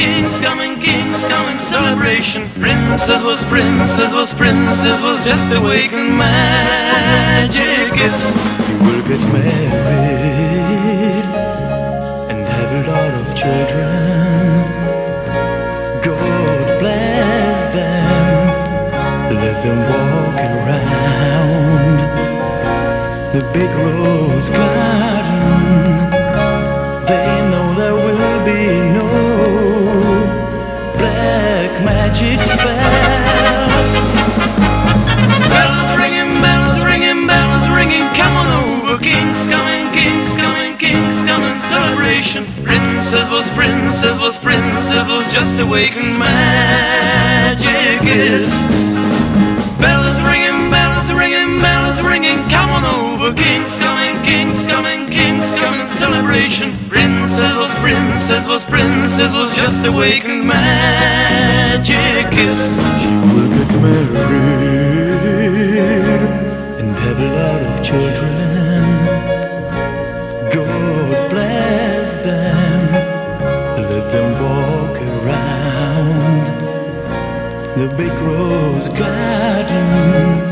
kings coming, kings coming. Celebration. Princess was princess was princess was just awakened. Magic is will get married and have a lot of children. God bless them, let them walk around the big rose garden. Magic spell. Bells ringing, bells ringing, bells ringing. Come on over, kings coming, kings coming, kings coming. Celebration. Princess was princess was princess was just awakened. Magic is. Bells ringing, bells ringing, bells ringing. Come on over, kings coming, kings coming, kings coming. Celebration. Princess was princess was princess was just awakened. Magic magic kiss. She will get married and have a lot of children. God bless them. Let them walk around the big rose garden.